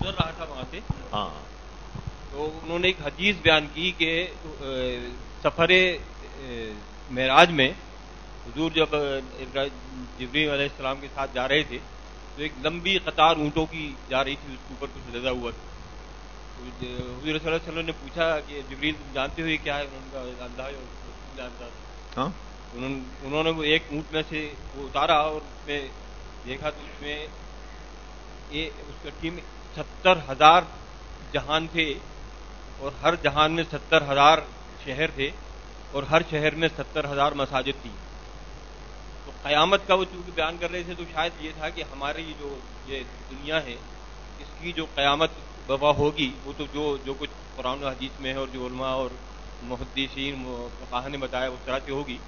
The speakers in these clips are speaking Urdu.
گزر رہا تھا وہاں سے۔ ہاں۔ تو انہوں نے ایک حدیث بیان کی کہ سفر معراج میں حضور جب جبری علیہ السلام کے ساتھ جا رہے تھے تو ایک لمبی قطار اونٹوں کی جا رہی تھی اس کے اوپر کچھ لگا ہوا تھا۔ حضور صلی اللہ علیہ وسلم نے پوچھا کہ جبریل تم جانتے ہوئے کیا ہے؟ انہوں کا اللہ جانتا ہاں۔ انہوں نے وہ ایک اونٹ میں سے وہ اتارا اور اس میں دیکھا تو اس میں یہ اس کٹھی میں ستر ہزار جہان تھے اور ہر جہان میں ستر ہزار شہر تھے اور ہر شہر میں ستر ہزار مساجد تھی تو قیامت کا وہ چونکہ بیان کر رہے تھے تو شاید یہ تھا کہ ہماری جو یہ دنیا ہے، اس کی جو قیامت ببا ہوگی، وہ تو جو جو کچھ قرآن و حدیث میں ہے اور جو علماء اور محدثین فقاہ نے بتایا، اس طرح سے ہوگی۔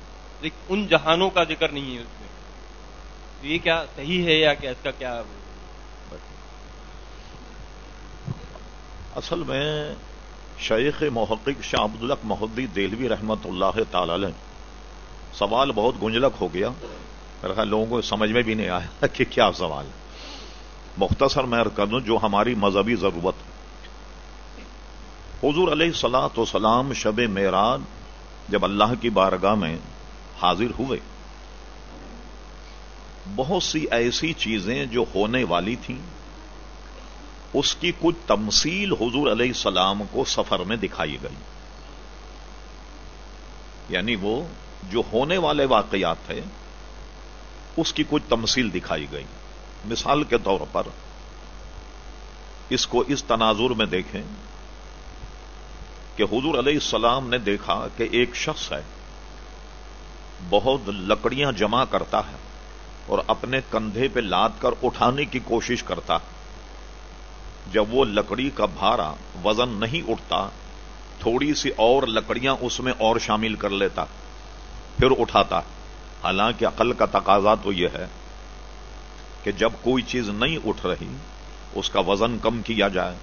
لیکن ان جہانوں کا ذکر نہیں ہے اس میں۔ تو یہ کیا صحیح ہے یا کہ اس کا کیا اصل میں شیخ محقق شاہ عبدالق محدی دہلوی رحمت اللہ تعالی سوال بہت گنجلک ہو گیا۔ میرا لوگوں کو سمجھ میں بھی نہیں آیا کہ کیا سوال۔ مختصر میں کر دوں جو ہماری مذہبی ضرورت۔ حضور علیہ سلاۃ وسلام شب معراج جب اللہ کی بارگاہ میں حاضر ہوئے۔ بہت سی ایسی چیزیں جو ہونے والی تھیں۔ اس کی کچھ تمثیل حضور علیہ السلام کو سفر میں دکھائی گئی۔ یعنی وہ جو ہونے والے واقعات تھے، اس کی کچھ تمثیل دکھائی گئی۔ مثال کے طور پر، اس کو اس تناظر میں دیکھیں کہ حضور علیہ السلام نے دیکھا کہ ایک شخص ہے، بہت لکڑیاں جمع کرتا ہے اور اپنے کندھے پہ لاد کر اٹھانے کی کوشش کرتا ہے۔ جب وہ لکڑی کا بھارا وزن نہیں اٹھتا، تھوڑی سی اور لکڑیاں اس میں اور شامل کر لیتا، پھر اٹھاتا۔ حالانکہ عقل کا تقاضا تو یہ ہے کہ جب کوئی چیز نہیں اٹھ رہی، اس کا وزن کم کیا جائے۔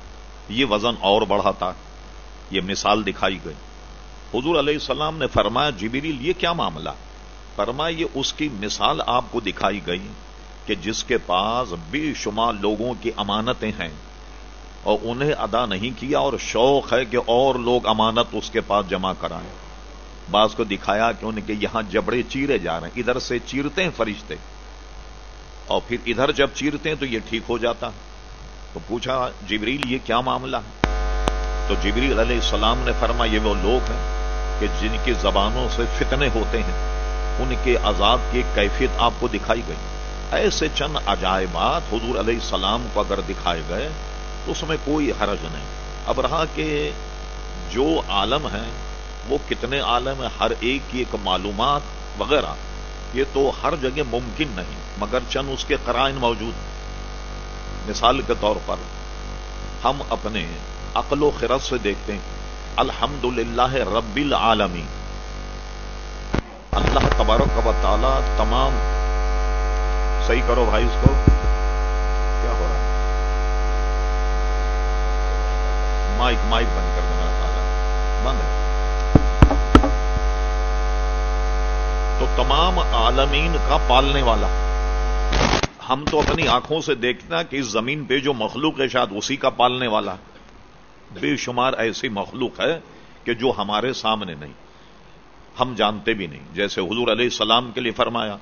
یہ وزن اور بڑھاتا۔ یہ مثال دکھائی گئی۔ حضور علیہ السلام نے فرمایا، جبریل، یہ کیا معاملہ؟ فرمایا یہ اس کی مثال آپ کو دکھائی گئی کہ جس کے پاس بے شمار لوگوں کی امانتیں ہیں۔ اور انہیں ادا نہیں کیا اور شوق ہے کہ اور لوگ امانت اس کے پاس جمع کرائیں۔ بعض کو دکھایا کہ ان کے یہاں جبڑے چیرے جا رہے ہیں، ادھر سے چیرتے ہیں فرشتے۔ اور پھر ادھر جب چیرتے ہیں تو یہ ٹھیک ہو جاتا۔ تو پوچھا، جبریل یہ کیا معاملہ ہے؟ تو جبریل علیہ السلام نے فرما یہ وہ لوگ ہیں کہ جن کی زبانوں سے فتنے ہوتے ہیں۔ ان کے عذاب کی کیفیت آپ کو دکھائی گئی۔ ایسے چند عجائبات حضور علیہ السلام کو اگر دکھائے گئے تو اس میں کوئی حرج نہیں۔ اب رہا کہ جو عالم ہیں، وہ کتنے عالم ہیں، ہر ایک کی ایک معلومات وغیرہ، یہ تو ہر جگہ ممکن نہیں، مگر چند اس کے قرائن موجود مثال کے طور پر، ہم اپنے عقل و خرد سے دیکھتے ہیں الحمد للہ رب العالمی اللہ تبارک و تعالی تمام، صحیح کرو بھائی اس کو کیا ہو رہا ہے مائک مائک بند کر دینا تعالیٰ بند ہے۔ تو تمام عالمین کا پالنے والا۔ ہم تو اپنی آنکھوں سے دیکھنا کہ اس زمین پہ جو مخلوق ہے، شاید اسی کا پالنے والا۔ بے شمار ایسی مخلوق ہے کہ جو ہمارے سامنے نہیں۔ ہم جانتے بھی نہیں۔ جیسے حضور علیہ السلام کے لیے فرمایا،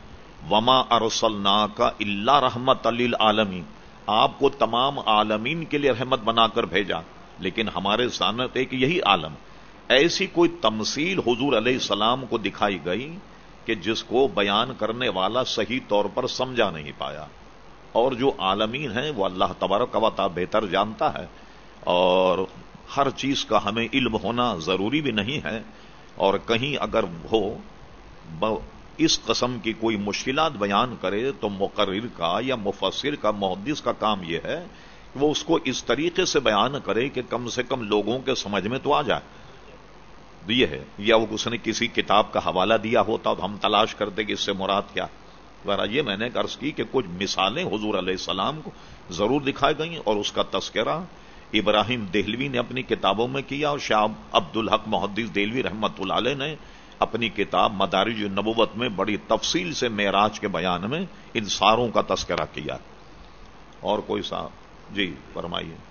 وما ارسل کا اللہ رحمت عالمی آپ کو تمام عالمین کے لیے رحمت بنا کر بھیجا۔ لیکن ہمارے سامنے ایک یہی عالم ایسی کوئی تمثیل حضور علیہ السلام کو دکھائی گئی کہ جس کو بیان کرنے والا صحیح طور پر سمجھا نہیں پایا۔ اور جو عالمین ہیں وہ اللہ تبارک و تعالی بہتر جانتا ہے اور ہر چیز کا ہمیں علم ہونا ضروری بھی نہیں ہے۔ اور کہیں اگر ہو اس قسم کی کوئی مشکلات بیان کرے تو مقرر کا یا مفسر کا، محدث کا کام یہ ہے وہ اس کو اس طریقے سے بیان کرے کہ کم سے کم لوگوں کے سمجھ میں تو آ جائے۔ یہ ہے، یا وہ اس نے کسی کتاب کا حوالہ دیا ہوتا تو ہم تلاش کرتے کہ اس سے مراد کیا۔ ذرا یہ میں نے عرض کی کہ کچھ مثالیں حضور علیہ السلام کو ضرور دکھائی گئیں اور اس کا تذکرہ ابراہیم دہلوی نے اپنی کتابوں میں کیا اور شاہ عبد الحق محدث دہلوی رحمت اللہ علیہ نے اپنی کتاب مدارج نبوت میں بڑی تفصیل سے معراج کے بیان میں ان ساروں کا تذکرہ کیا۔ اور کوئی صاحب؟ جی فرمائیے۔